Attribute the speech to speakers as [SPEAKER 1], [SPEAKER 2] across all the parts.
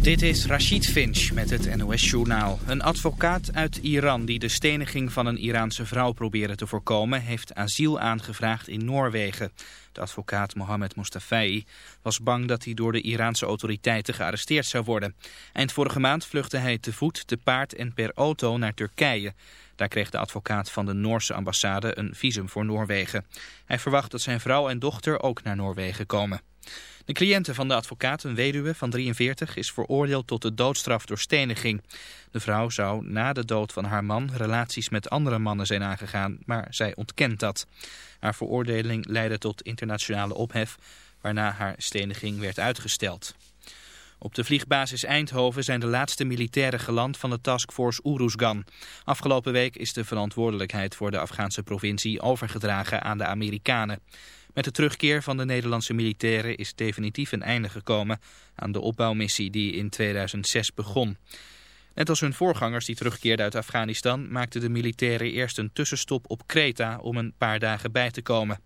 [SPEAKER 1] Dit is Rashid Finch met het NOS-journaal. Een advocaat uit Iran die de steniging van een Iraanse vrouw probeerde te voorkomen... heeft asiel aangevraagd in Noorwegen. De advocaat Mohammed Mustafai was bang dat hij door de Iraanse autoriteiten gearresteerd zou worden. Eind vorige maand vluchtte hij te voet, te paard en per auto naar Turkije. Daar kreeg de advocaat van de Noorse ambassade een visum voor Noorwegen. Hij verwacht dat zijn vrouw en dochter ook naar Noorwegen komen. De cliënte van de advocaat, een weduwe van 43, is veroordeeld tot de doodstraf door steniging. De vrouw zou na de dood van haar man relaties met andere mannen zijn aangegaan, maar zij ontkent dat. Haar veroordeling leidde tot internationale ophef, waarna haar steniging werd uitgesteld. Op de vliegbasis Eindhoven zijn de laatste militairen geland van de taskforce Uruzgan. Afgelopen week is de verantwoordelijkheid voor de Afghaanse provincie overgedragen aan de Amerikanen. Met de terugkeer van de Nederlandse militairen is definitief een einde gekomen aan de opbouwmissie die in 2006 begon. Net als hun voorgangers die terugkeerden uit Afghanistan maakten de militairen eerst een tussenstop op Kreta om een paar dagen bij te komen.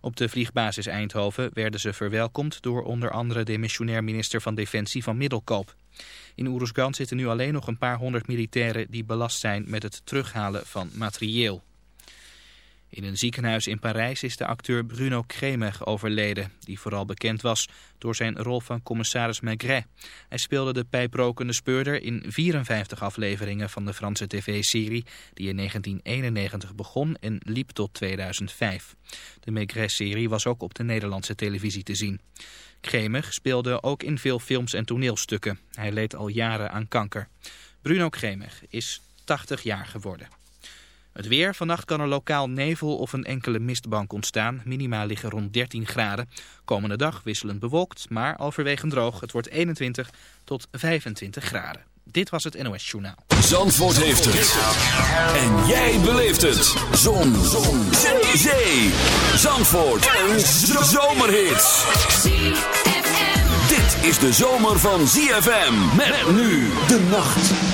[SPEAKER 1] Op de vliegbasis Eindhoven werden ze verwelkomd door onder andere de missionair minister van Defensie van Middelkoop. In Oeruzgan zitten nu alleen nog een paar honderd militairen die belast zijn met het terughalen van materieel. In een ziekenhuis in Parijs is de acteur Bruno Kremeg overleden, die vooral bekend was door zijn rol van commissaris Maigret. Hij speelde de pijprokende speurder in 54 afleveringen van de Franse tv-serie die in 1991 begon en liep tot 2005. De Maigret-serie was ook op de Nederlandse televisie te zien. Kremig speelde ook in veel films en toneelstukken. Hij leed al jaren aan kanker. Bruno Kremig is 80 jaar geworden. Het weer. Vannacht kan er lokaal nevel of een enkele mistbank ontstaan. Minima liggen rond 13 graden. Komende dag wisselend bewolkt, maar overwegend droog. Het wordt 21 tot 25 graden. Dit was het NOS Journaal.
[SPEAKER 2] Zandvoort heeft het. En jij beleeft het. Zon. Zon. Zee. Zandvoort. Een zomerhit. Dit is de zomer van ZFM. Met nu de nacht.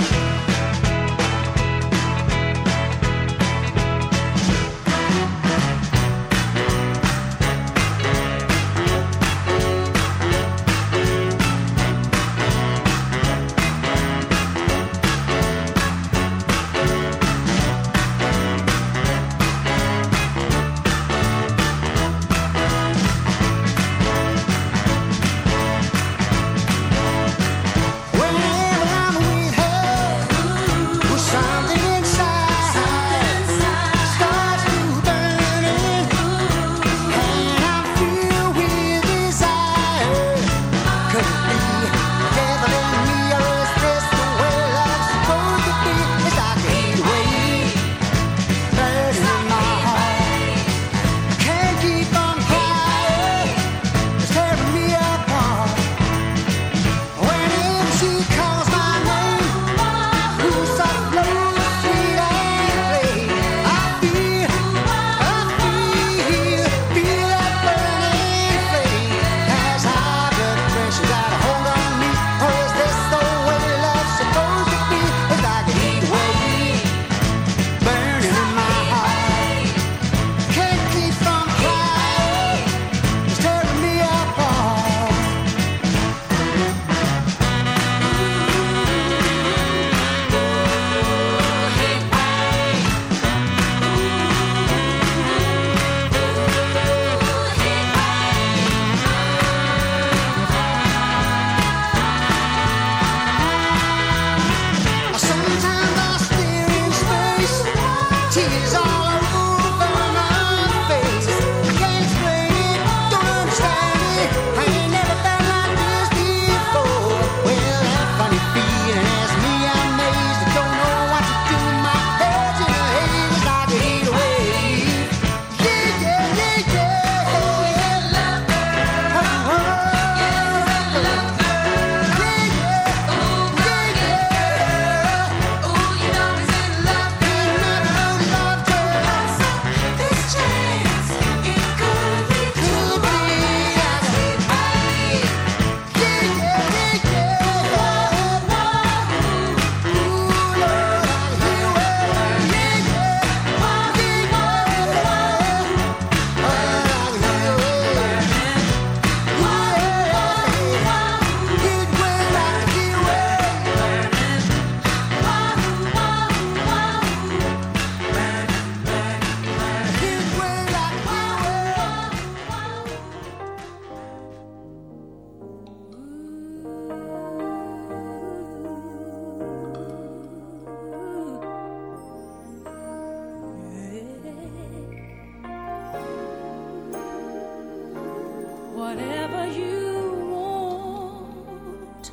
[SPEAKER 3] whatever you want,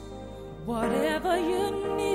[SPEAKER 3] whatever you need.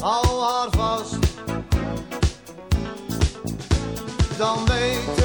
[SPEAKER 4] Al haar vast. Dan weet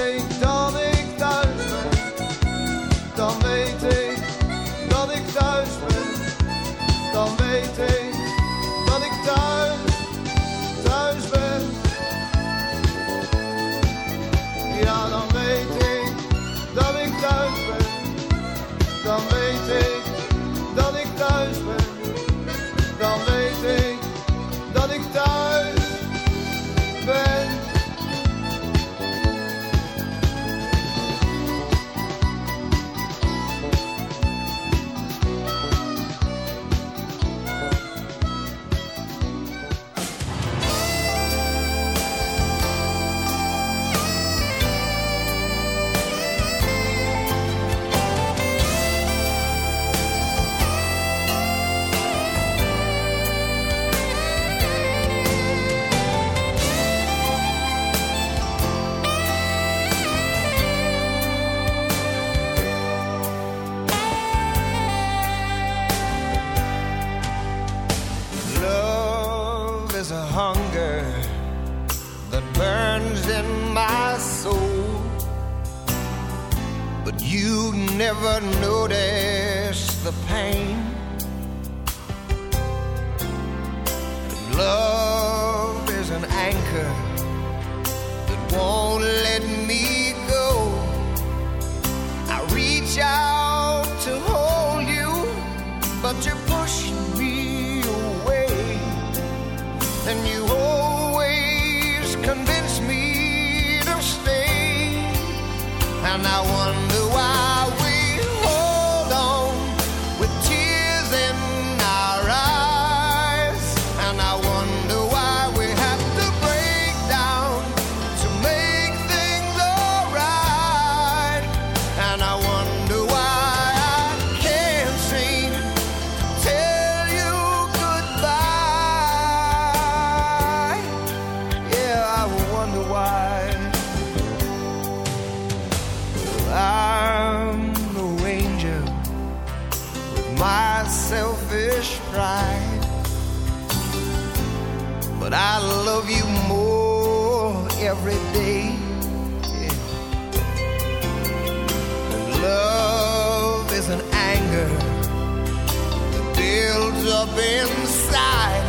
[SPEAKER 5] inside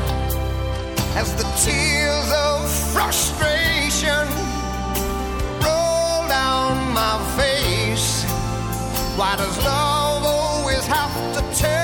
[SPEAKER 5] as the tears of frustration roll down my face. Why does love always have to turn?